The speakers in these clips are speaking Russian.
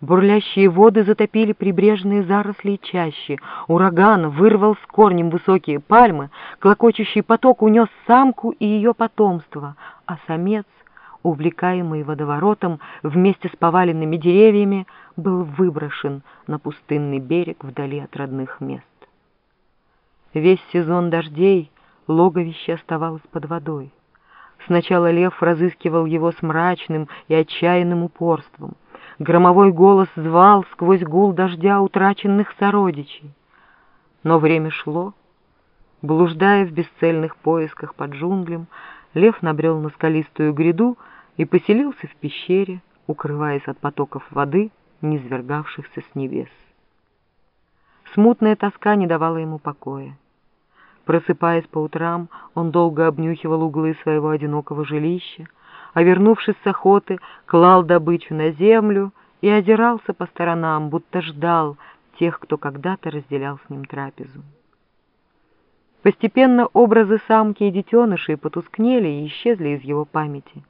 Бурлящие воды затопили прибрежные заросли и чащи. Ураган вырвал с корнем высокие пальмы, клокочущий поток унес самку и ее потомство, а самец, увлекаемый водоворотом вместе с поваленными деревьями, был выброшен на пустынный берег вдали от родных мест. Весь сезон дождей логовище оставалось под водой. Сначала лев разыскивал его с мрачным и отчаянным упорством. Громовой голос звал сквозь гул дождя утраченных сородичей. Но время шло. Блуждая в бесцельных поисках под джунглем, лев набрел на скалистую гряду и поселился в пещере, укрываясь от потоков воды, низвергавшихся с небес. Смутная тоска не давала ему покоя. Просыпаясь по утрам, он долго обнюхивал углы своего одинокого жилища, а вернувшись с охоты, клал добычу на землю и озирался по сторонам, будто ждал тех, кто когда-то разделял с ним трапезу. Постепенно образы самки и детенышей потускнели и исчезли из его памяти.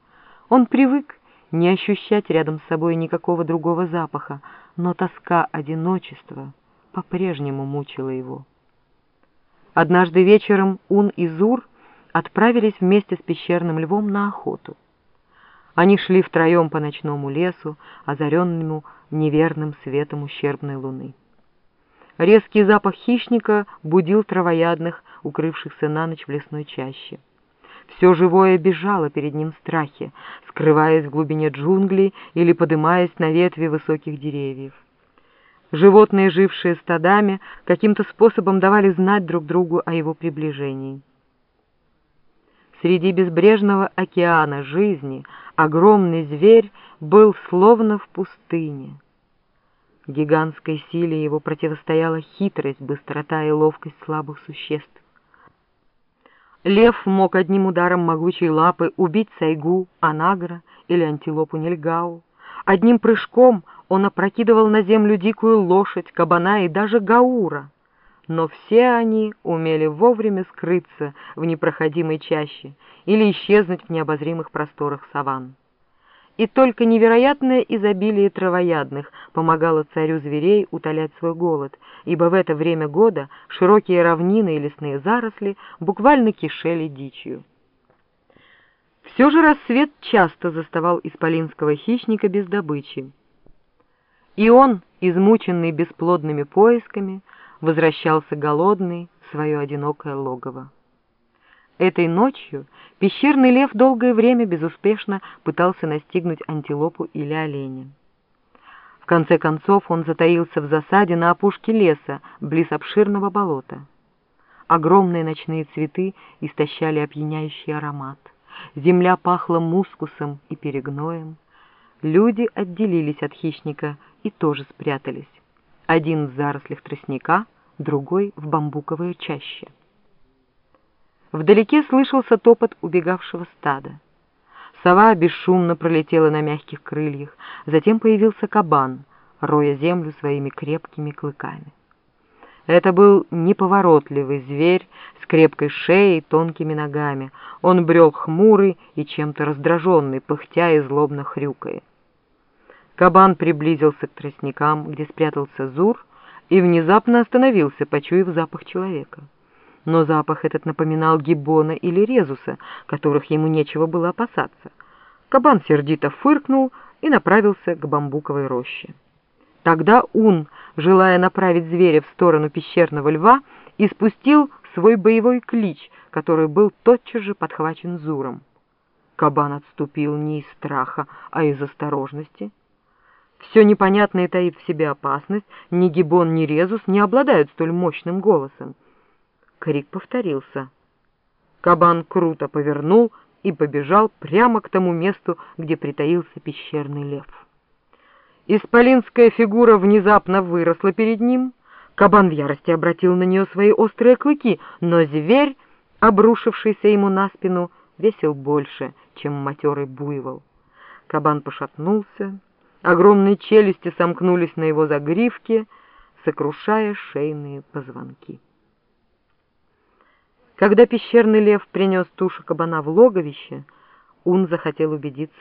Он привык не ощущать рядом с собой никакого другого запаха, но тоска одиночества по-прежнему мучила его. Однажды вечером Ун и Зур отправились вместе с пещерным львом на охоту. Они шли втроем по ночному лесу, озаренному неверным светом ущербной луны. Резкий запах хищника будил травоядных, укрывшихся на ночь в лесной чаще. Все живое бежало перед ним в страхе, скрываясь в глубине джунглей или подымаясь на ветви высоких деревьев. Животные, жившие стадами, каким-то способом давали знать друг другу о его приближении. Среди безбрежного океана жизни огромный зверь был словно в пустыне. Гигантской силе его противостояла хитрость, быстрота и ловкость слабых существ. Лев мог одним ударом могучей лапы убить сайгу, анагра или антилопу нельгау. Одним прыжком он опрокидывал на землю дикую лошадь, кабана и даже гаура. Но все они умели вовремя скрыться в непроходимой чаще или исчезнуть в необозримых просторах саванн. И только невероятное изобилие травоядных помогало царю зверей утолять свой голод, ибо в это время года широкие равнины и лесные заросли буквально кишели дичью. Все же рассвет часто заставал исполинского хищника без добычи. И он, измученный бесплодными поисками, возвращался голодный в свое одинокое логово. Этой ночью пещерный лев долгое время безуспешно пытался настигнуть антилопу или оленя. В конце концов он затаился в засаде на опушке леса, близ обширного болота. Огромные ночные цветы истощали опьяняющий аромат. Земля пахла мускусом и перегноем. Люди отделились от хищника и тоже спрятались. Один в зарослях тростника, другой в бамбуковой чаще. Вдалеке слышался топот убегавшего стада. Сова бесшумно пролетела на мягких крыльях, затем появился кабан, роя землю своими крепкими клыками. Это был неповоротливый зверь с крепкой шеей и тонкими ногами. Он брел хмурый и чем-то раздраженный, пыхтя и злобно хрюкая. Кабан приблизился к тростникам, где спрятался Зур, и внезапно остановился, почуяв запах человека. Но запах этот напоминал гиббона или резуса, которых ему нечего было опасаться. Кабан сердито фыркнул и направился к бамбуковой роще. Тогда Ун, желая направить зверя в сторону пещерного льва, испустил свой боевой клич, который был тотчас же подхвачен Зуром. Кабан отступил не из страха, а из осторожности — все непонятное таит в себе опасность, ни Гибон, ни Резус не обладают столь мощным голосом. Крик повторился. Кабан круто повернул и побежал прямо к тому месту, где притаился пещерный лев. Исполинская фигура внезапно выросла перед ним. Кабан в ярости обратил на нее свои острые клыки, но зверь, обрушившийся ему на спину, весил больше, чем матерый буйвол. Кабан пошатнулся, Огромные челюсти сомкнулись на его загривке, сокрушая шейные позвонки. Когда пещерный лев принес тушу кабана в логовище, Ун захотел убедиться,